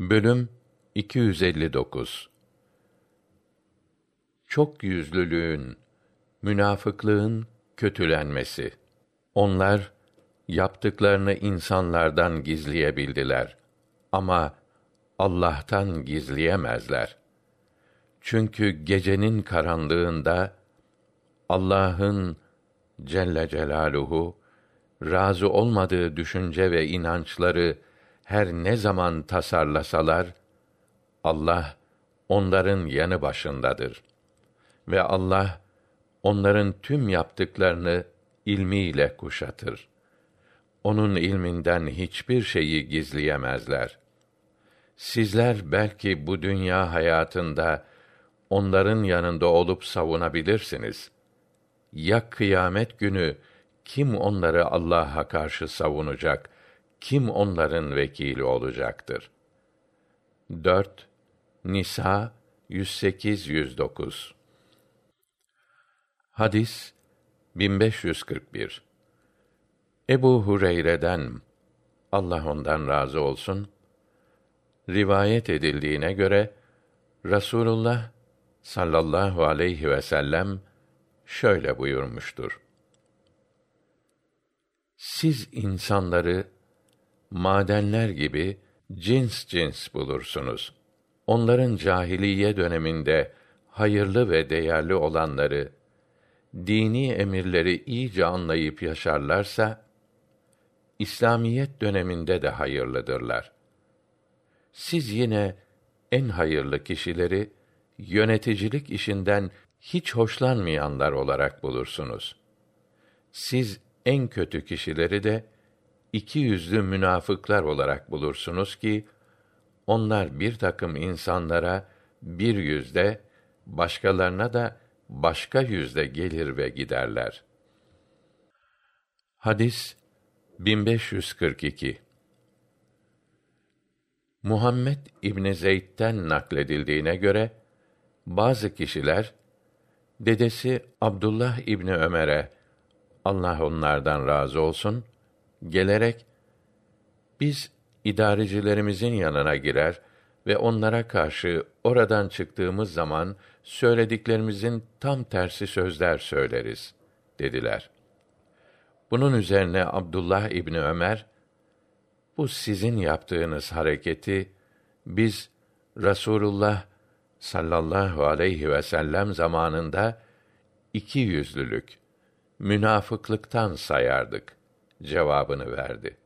Bölüm 259 Çok yüzlülüğün, münafıklığın kötülenmesi. Onlar yaptıklarını insanlardan gizleyebildiler ama Allah'tan gizleyemezler. Çünkü gecenin karanlığında Allah'ın Celle Celaluhu razı olmadığı düşünce ve inançları her ne zaman tasarlasalar Allah onların yanı başındadır ve Allah onların tüm yaptıklarını ilmiyle kuşatır. Onun ilminden hiçbir şeyi gizleyemezler. Sizler belki bu dünya hayatında onların yanında olup savunabilirsiniz. Ya kıyamet günü kim onları Allah'a karşı savunacak? Kim onların vekili olacaktır? 4 Nisa 108 109 Hadis 1541 Ebu Hureyre'den Allah ondan razı olsun rivayet edildiğine göre Rasulullah sallallahu aleyhi ve sellem şöyle buyurmuştur. Siz insanları madenler gibi cins cins bulursunuz. Onların cahiliye döneminde hayırlı ve değerli olanları dini emirleri iyice anlayıp yaşarlarsa İslamiyet döneminde de hayırlıdırlar. Siz yine en hayırlı kişileri yöneticilik işinden hiç hoşlanmayanlar olarak bulursunuz. Siz en kötü kişileri de iki yüzlü münafıklar olarak bulursunuz ki onlar bir takım insanlara bir yüzde başkalarına da başka yüzde gelir ve giderler. Hadis 1542 Muhammed İbni Zeyd'den nakledildiğine göre bazı kişiler dedesi Abdullah İbni Ömer'e Allah onlardan razı olsun gelerek biz idarecilerimizin yanına girer ve onlara karşı oradan çıktığımız zaman söylediklerimizin tam tersi sözler söyleriz dediler. Bunun üzerine Abdullah İbni Ömer bu sizin yaptığınız hareketi biz Rasulullah sallallahu aleyhi ve sellem zamanında iki yüzlülük, münafıklıktan sayardık cevabını verdi.